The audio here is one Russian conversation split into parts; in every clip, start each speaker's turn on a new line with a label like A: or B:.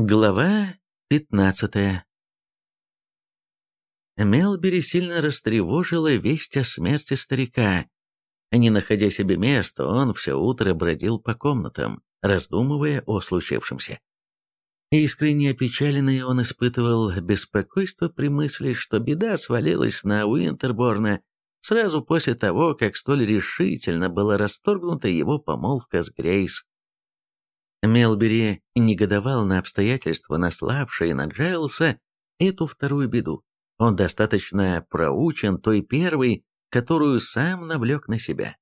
A: Глава 15 Мелбери сильно растревожила весть о смерти старика. Не находя себе места, он все утро бродил по комнатам, раздумывая о случившемся. Искренне опечаленный он испытывал беспокойство при мысли, что беда свалилась на Уинтерборна сразу после того, как столь решительно была расторгнута его помолвка с Грейс. Мелбери негодовал на обстоятельства, наславшие на Джайлса эту вторую беду. Он достаточно проучен той первой, которую сам навлек на себя.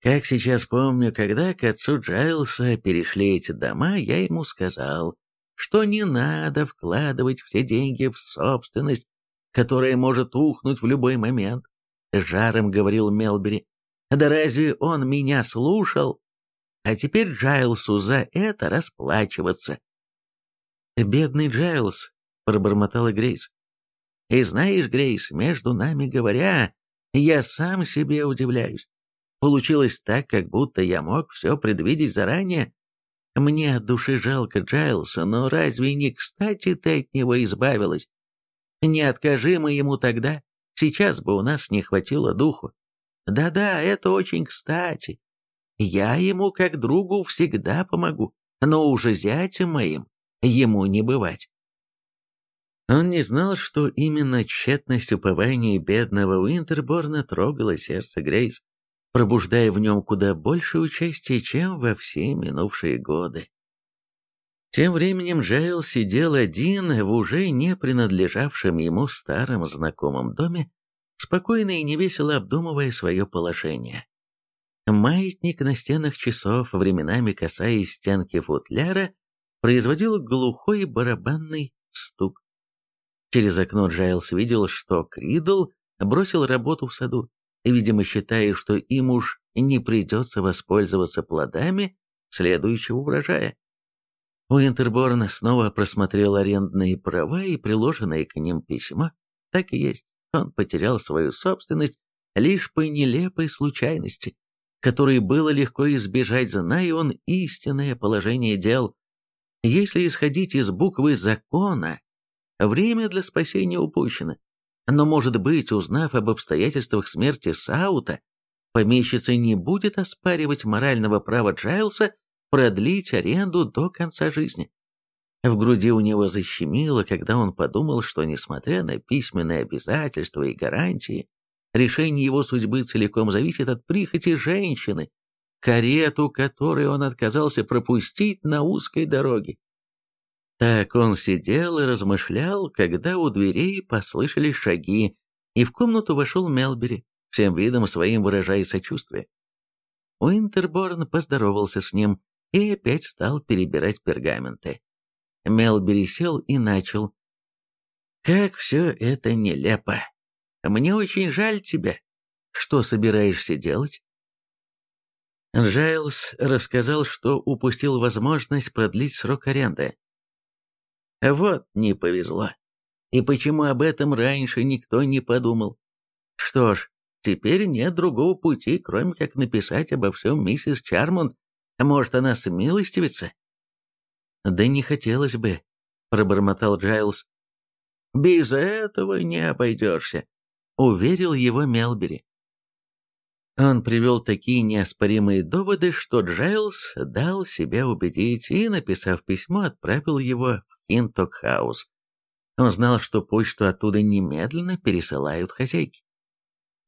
A: Как сейчас помню, когда к отцу Джайлса перешли эти дома, я ему сказал, что не надо вкладывать все деньги в собственность, которая может ухнуть в любой момент. Жаром говорил Мелбери. Да разве он меня слушал? А теперь Джайлсу за это расплачиваться. «Бедный Джайлс», — пробормотала Грейс. «И знаешь, Грейс, между нами говоря, я сам себе удивляюсь. Получилось так, как будто я мог все предвидеть заранее. Мне от души жалко Джайлса, но разве не кстати ты от него избавилась? Не откажи мы ему тогда, сейчас бы у нас не хватило духу. Да-да, это очень кстати. Я ему как другу всегда помогу, но уже зятем моим ему не бывать. Он не знал, что именно тщетность упования бедного Уинтерборна трогала сердце Грейс, пробуждая в нем куда больше участия, чем во все минувшие годы. Тем временем Джайл сидел один в уже не принадлежавшем ему старом знакомом доме, спокойно и невесело обдумывая свое положение. Маятник на стенах часов, временами касаясь стенки футляра, производил глухой барабанный стук. Через окно Джайлс видел, что Кридл бросил работу в саду, видимо, считая, что им уж не придется воспользоваться плодами следующего урожая. Уинтерборн снова просмотрел арендные права и приложенное к ним письмо. Так и есть, он потерял свою собственность лишь по нелепой случайности который было легко избежать, зная он истинное положение дел. Если исходить из буквы закона, время для спасения упущено. Но, может быть, узнав об обстоятельствах смерти Саута, помещица не будет оспаривать морального права Джайлса продлить аренду до конца жизни. В груди у него защемило, когда он подумал, что, несмотря на письменные обязательства и гарантии, Решение его судьбы целиком зависит от прихоти женщины, карету которой он отказался пропустить на узкой дороге. Так он сидел и размышлял, когда у дверей послышались шаги, и в комнату вошел Мелбери, всем видом своим выражая сочувствие. Уинтерборн поздоровался с ним и опять стал перебирать пергаменты. Мелбери сел и начал. «Как все это нелепо! Мне очень жаль тебя. Что собираешься делать?» Джайлз рассказал, что упустил возможность продлить срок аренды. «Вот не повезло. И почему об этом раньше никто не подумал? Что ж, теперь нет другого пути, кроме как написать обо всем миссис Чармонд. Может, она смилостивится?» «Да не хотелось бы», — пробормотал Джайлз. «Без этого не обойдешься уверил его Мелбери. Он привел такие неоспоримые доводы, что Джайлз дал себя убедить и, написав письмо, отправил его в Хинтокхаус. Он знал, что почту оттуда немедленно пересылают хозяйки.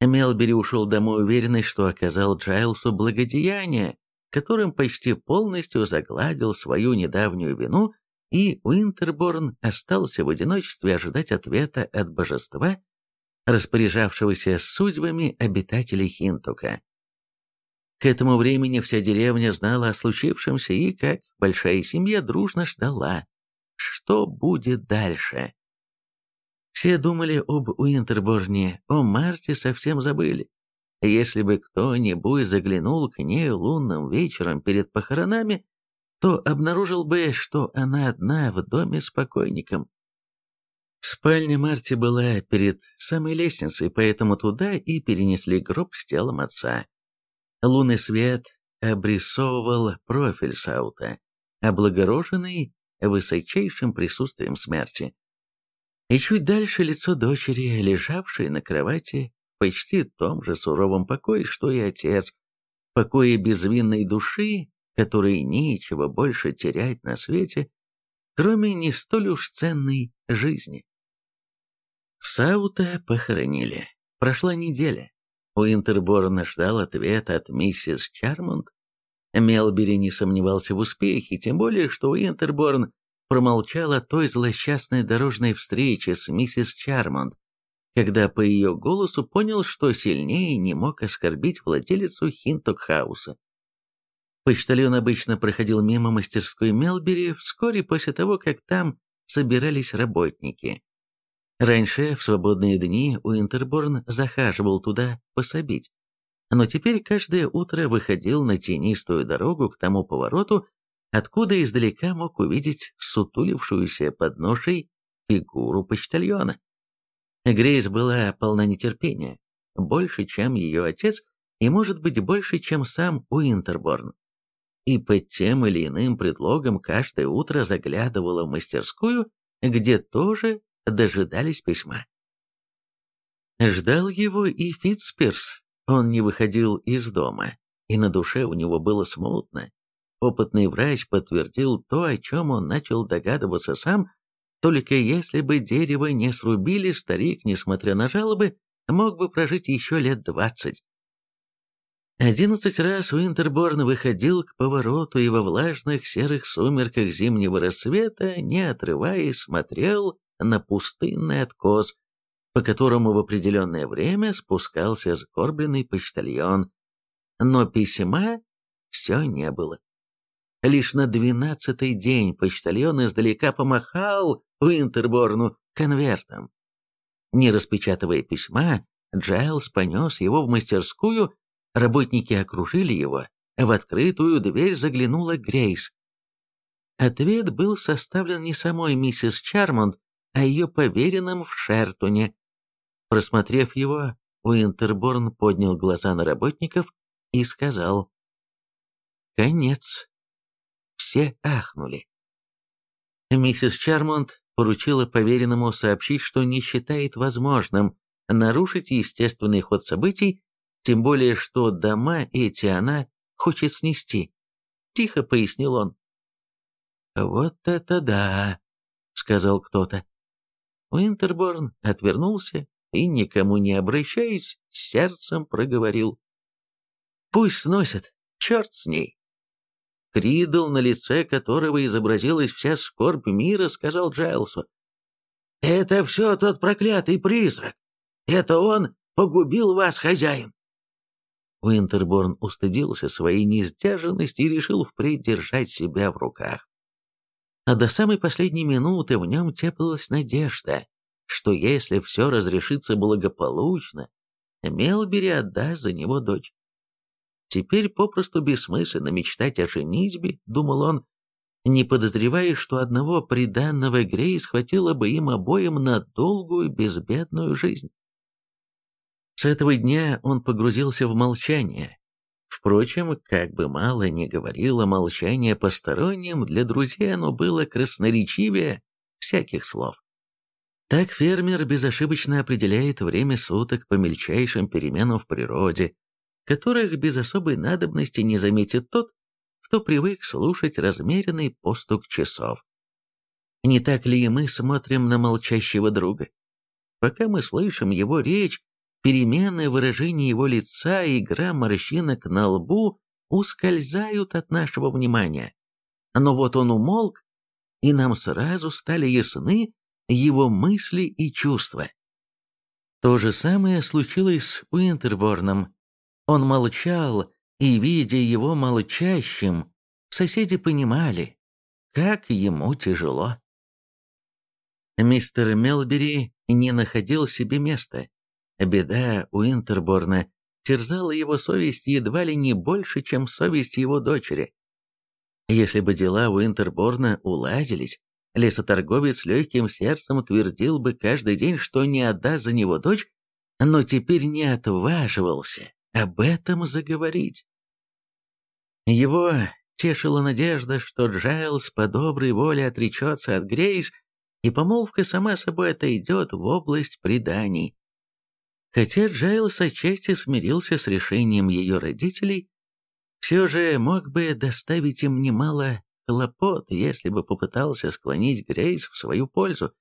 A: Мелбери ушел домой уверенный, что оказал Джайлсу благодеяние, которым почти полностью загладил свою недавнюю вину, и Уинтерборн остался в одиночестве ожидать ответа от божества, распоряжавшегося судьбами обитателей Хинтука. К этому времени вся деревня знала о случившемся и, как большая семья, дружно ждала, что будет дальше. Все думали об Уинтерборне, о Марте совсем забыли. Если бы кто-нибудь заглянул к ней лунным вечером перед похоронами, то обнаружил бы, что она одна в доме с покойником. Спальня Марти была перед самой лестницей, поэтому туда и перенесли гроб с телом отца. Лунный свет обрисовывал профиль Саута, облагороженный высочайшим присутствием смерти. И чуть дальше лицо дочери, лежавшей на кровати, почти в том же суровом покое, что и отец, покое безвинной души, которой нечего больше терять на свете, кроме не столь уж ценной жизни. Саута похоронили. Прошла неделя. Уинтерборн ждал ответа от миссис Чармонт. Мелбери не сомневался в успехе, тем более, что Уинтерборн промолчал о той злосчастной дорожной встрече с миссис Чармонд, когда по ее голосу понял, что сильнее не мог оскорбить владелицу Хинтокхауса. Почтальон обычно проходил мимо мастерской Мелбери вскоре после того, как там собирались работники. Раньше, в свободные дни, Уинтерборн захаживал туда пособить, но теперь каждое утро выходил на тенистую дорогу к тому повороту, откуда издалека мог увидеть сутулившуюся под ношей фигуру почтальона. Грейс была полна нетерпения, больше, чем ее отец, и, может быть, больше, чем сам Уинтерборн. И под тем или иным предлогом каждое утро заглядывала в мастерскую, где тоже дожидались письма. Ждал его и Фитцперс. Он не выходил из дома, и на душе у него было смутно. Опытный врач подтвердил то, о чем он начал догадываться сам, только если бы дерево не срубили, старик, несмотря на жалобы, мог бы прожить еще лет двадцать. Одиннадцать раз Уинтерборн выходил к повороту и во влажных серых сумерках зимнего рассвета, не отрываясь, смотрел на пустынный откос, по которому в определенное время спускался сгорбленный почтальон. Но письма все не было. Лишь на двенадцатый день почтальон издалека помахал Уинтерборну конвертом. Не распечатывая письма, Джайлс понес его в мастерскую, работники окружили его, в открытую дверь заглянула Грейс. Ответ был составлен не самой миссис Чармонд, а ее поверенным в Шертоне. Просмотрев его, Уинтерборн поднял глаза на работников и сказал «Конец». Все ахнули. Миссис Чармонт поручила поверенному сообщить, что не считает возможным нарушить естественный ход событий, тем более что дома эти она хочет снести. Тихо пояснил он. «Вот это да!» — сказал кто-то. Уинтерборн отвернулся и, никому не обращаясь, сердцем проговорил. «Пусть сносят, черт с ней!» Кридл, на лице которого изобразилась вся скорбь мира, сказал Джайлсу. «Это все тот проклятый призрак! Это он погубил вас, хозяин!» Уинтерборн устыдился своей несдержанности и решил впредь держать себя в руках. А до самой последней минуты в нем теплилась надежда, что если все разрешится благополучно, Мелбери отдаст за него дочь. Теперь попросту бессмысленно мечтать о женитьбе, думал он, не подозревая, что одного приданного Грейс хватило бы им обоим на долгую безбедную жизнь. С этого дня он погрузился в молчание, Впрочем, как бы мало ни говорило молчание посторонним, для друзей оно было красноречивее всяких слов. Так фермер безошибочно определяет время суток по мельчайшим переменам в природе, которых без особой надобности не заметит тот, кто привык слушать размеренный постук часов. Не так ли и мы смотрим на молчащего друга? Пока мы слышим его речь, перемены выражения его лица и игра морщинок на лбу ускользают от нашего внимания. Но вот он умолк, и нам сразу стали ясны его мысли и чувства. То же самое случилось с Уинтерборном. Он молчал, и, видя его молчащим, соседи понимали, как ему тяжело. Мистер Мелбери не находил себе места. Беда у Интерборна терзала его совесть едва ли не больше, чем совесть его дочери. Если бы дела у Интерборна уладились, лесоторговец легким сердцем твердил бы каждый день, что не отдаст за него дочь, но теперь не отваживался об этом заговорить. Его тешила надежда, что Джайлз по доброй воле отречется от Грейс, и помолвка сама собой отойдет в область преданий. Хотя Джайлз отчасти смирился с решением ее родителей, все же мог бы доставить им немало хлопот, если бы попытался склонить Грейс в свою пользу.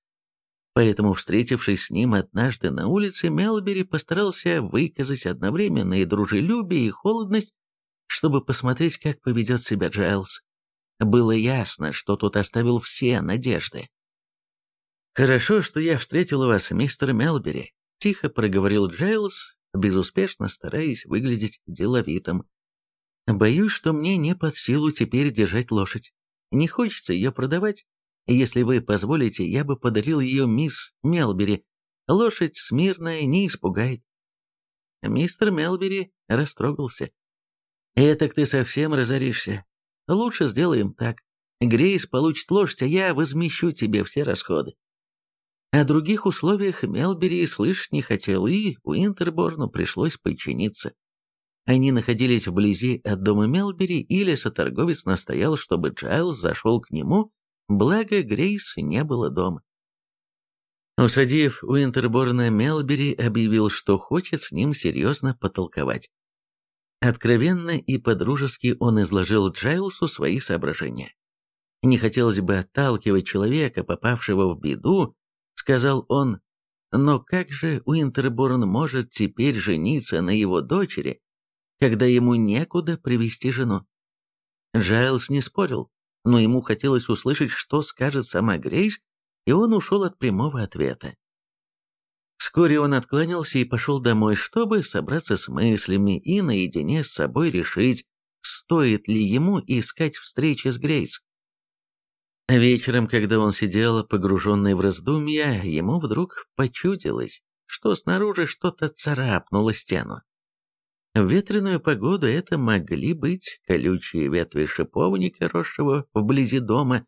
A: Поэтому, встретившись с ним однажды на улице, Мелбери постарался выказать одновременно и дружелюбие, и холодность, чтобы посмотреть, как поведет себя Джайлз. Было ясно, что тот оставил все надежды. «Хорошо, что я встретил вас, мистер Мелбери», — тихо проговорил Джайлз, безуспешно стараясь выглядеть деловитым. «Боюсь, что мне не под силу теперь держать лошадь. Не хочется ее продавать, если вы позволите, я бы подарил ее мисс Мелбери. Лошадь смирная, не испугает. Мистер Мелбери растрогался. «Этак ты совсем разоришься. Лучше сделаем так. Грейс получит лошадь, а я возмещу тебе все расходы». О других условиях Мелбери слышать не хотел, и Уинтерборну пришлось подчиниться. Они находились вблизи от дома Мелбери, и лесоторговец настоял, чтобы Джайлз зашел к нему Благо, Грейс не было дома. Усадив Уинтерборна, Мелбери объявил, что хочет с ним серьезно потолковать. Откровенно и подружески он изложил Джайлсу свои соображения. «Не хотелось бы отталкивать человека, попавшего в беду», — сказал он, «но как же Уинтерборн может теперь жениться на его дочери, когда ему некуда привести жену?» Джайлс не спорил, но ему хотелось услышать, что скажет сама Грейс, и он ушел от прямого ответа. Вскоре он откланялся и пошел домой, чтобы собраться с мыслями и наедине с собой решить, стоит ли ему искать встречи с Грейс. Вечером, когда он сидел, погруженный в раздумья, ему вдруг почудилось, что снаружи что-то царапнуло стену. В ветреную погоду это могли быть колючие ветви шиповника, росшего вблизи дома,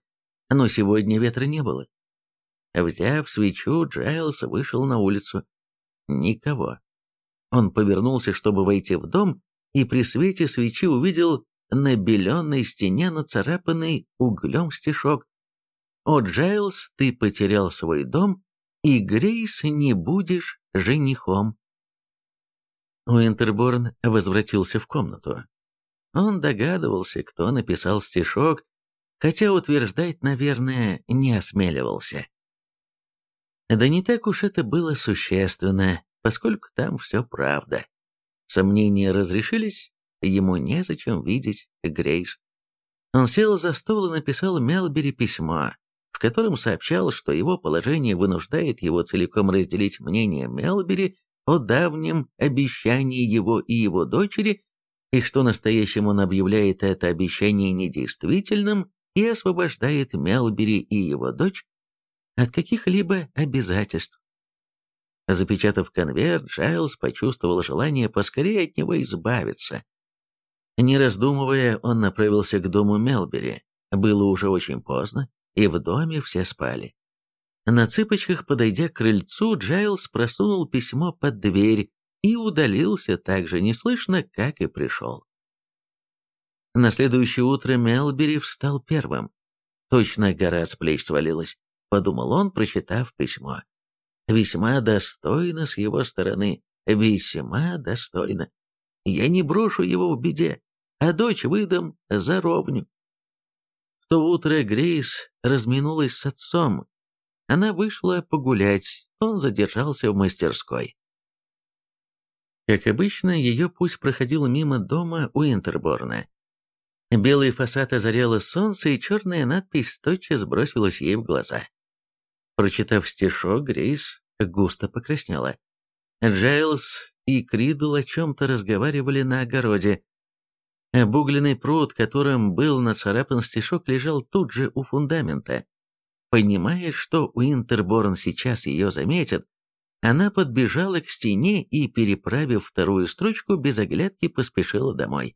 A: но сегодня ветра не было. Взяв свечу, Джайлс вышел на улицу. Никого. Он повернулся, чтобы войти в дом, и при свете свечи увидел на беленой стене нацарапанный углем стишок. «О, Джайлс, ты потерял свой дом, и Грейс не будешь женихом». Уинтерборн возвратился в комнату. Он догадывался, кто написал стишок, хотя утверждать, наверное, не осмеливался. Да не так уж это было существенно, поскольку там все правда. Сомнения разрешились, ему незачем видеть Грейс. Он сел за стол и написал Мелбери письмо, в котором сообщал, что его положение вынуждает его целиком разделить мнение Мелбери о давнем обещании его и его дочери, и что настоящим он объявляет это обещание недействительным и освобождает Мелбери и его дочь от каких-либо обязательств. Запечатав конверт, Джайлз почувствовал желание поскорее от него избавиться. Не раздумывая, он направился к дому Мелбери. Было уже очень поздно, и в доме все спали. На цыпочках, подойдя к крыльцу, Джайлз просунул письмо под дверь и удалился так же неслышно, как и пришел. На следующее утро Мелбери встал первым. Точно гора с плеч свалилась, подумал он, прочитав письмо. Весьма достойно с его стороны, весьма достойно. Я не брошу его в беде, а дочь выдам за ровню. В то утро Грейс разминулась с отцом, она вышла погулять, он задержался в мастерской. Как обычно, ее путь проходил мимо дома Уинтерборна. Белый фасад озаряло солнце, и черная надпись тотчас бросилась ей в глаза. Прочитав стишок, Грейс густо покраснела. Джайлз и Кридл о чем-то разговаривали на огороде. Обугленный пруд, которым был нацарапан стишок, лежал тут же у фундамента. Понимая, что Уинтерборн сейчас ее заметит, она подбежала к стене и, переправив вторую строчку, без оглядки поспешила домой.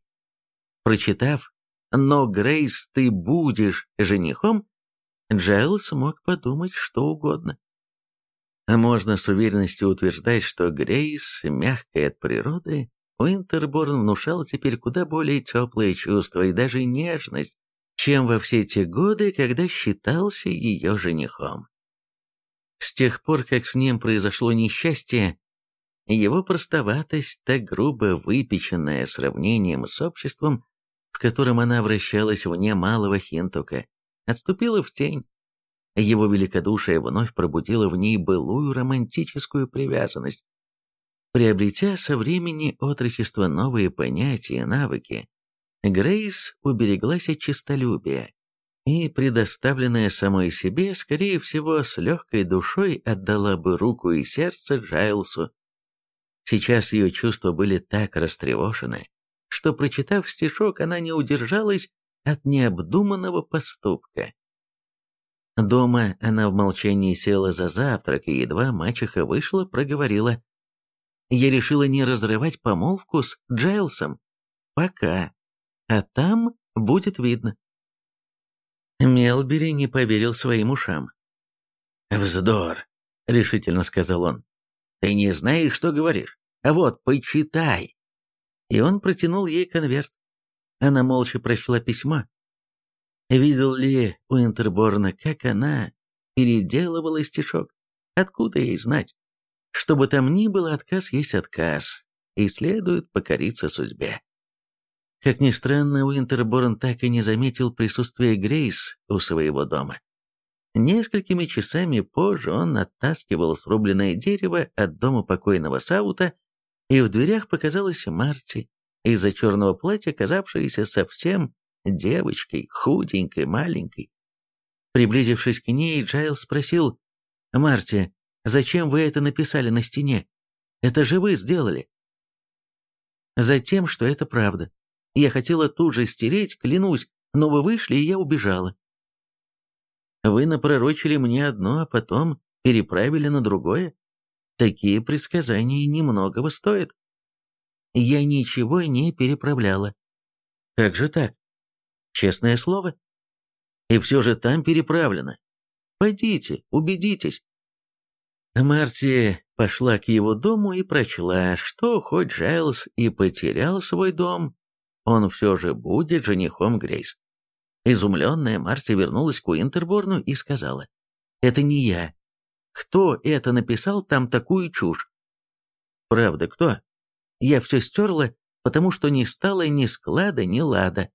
A: Прочитав «но Грейс ты будешь женихом», Джайлс мог подумать что угодно. Можно с уверенностью утверждать, что Грейс, мягкая от природы, Уинтерборн внушал теперь куда более теплые чувства и даже нежность, чем во все те годы, когда считался ее женихом. С тех пор, как с ним произошло несчастье, его простоватость, так грубо выпеченная сравнением с обществом, в котором она вращалась вне малого Хинтука, отступила в тень. Его великодушие вновь пробудило в ней былую романтическую привязанность. Приобретя со времени отрочества новые понятия и навыки, Грейс убереглась от честолюбия и, предоставленная самой себе, скорее всего, с легкой душой отдала бы руку и сердце Джайлсу. Сейчас ее чувства были так растревожены, что, прочитав стишок, она не удержалась от необдуманного поступка. Дома она в молчании села за завтрак, и едва мачеха вышла, проговорила. «Я решила не разрывать помолвку с Джайлсом. Пока. А там будет видно». Мелбери не поверил своим ушам. «Вздор», — решительно сказал он. «Ты не знаешь, что говоришь. А вот, почитай». И он протянул ей конверт. Она молча прочла письмо. Видел ли у Интерборна, как она переделывала стишок? Откуда ей знать? Что бы там ни было, отказ есть отказ, и следует покориться судьбе. Как ни странно, Уинтерборн так и не заметил присутствия Грейс у своего дома. Несколькими часами позже он оттаскивал срубленное дерево от дома покойного Саута, и в дверях показалась Марти, из-за черного платья, казавшаяся совсем девочкой, худенькой, маленькой. Приблизившись к ней, Джайл спросил, «Марти, зачем вы это написали на стене? Это же вы сделали?» «Затем, что это правда. Я хотела тут же стереть, клянусь, но вы вышли, и я убежала. Вы напророчили мне одно, а потом переправили на другое. Такие предсказания немногого стоят. Я ничего не переправляла. Как же так? Честное слово. И все же там переправлено. Пойдите, убедитесь. Марти пошла к его дому и прочла, что хоть Джайлз и потерял свой дом, он все же будет женихом Грейс. Изумленная Марти вернулась к Уинтерборну и сказала, «Это не я. Кто это написал там такую чушь?» «Правда, кто?» «Я все стерла, потому что не стало ни склада, ни лада».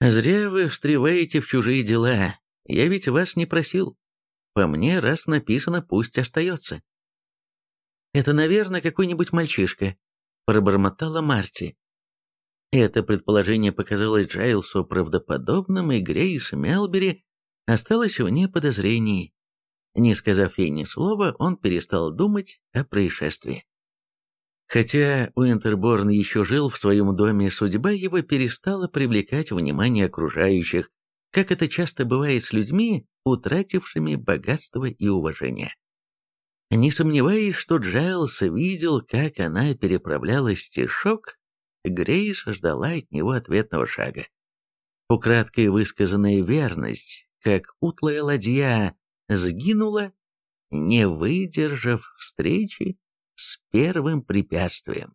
A: «Зря вы встреваете в чужие дела. Я ведь вас не просил. По мне, раз написано, пусть остается». «Это, наверное, какой-нибудь мальчишка», — пробормотала Марти. Это предположение показалось Джайлсу правдоподобным, и Грейс Мелбери осталась вне подозрений. Не сказав ей ни слова, он перестал думать о происшествии. Хотя Уинтерборн еще жил в своем доме, судьба его перестала привлекать внимание окружающих, как это часто бывает с людьми, утратившими богатство и уважение. Не сомневаясь, что Джайлс видел, как она переправляла стишок, Грейс ждала от него ответного шага. Украдкой высказанная верность, как утлая ладья, сгинула, не выдержав встречи с первым препятствием.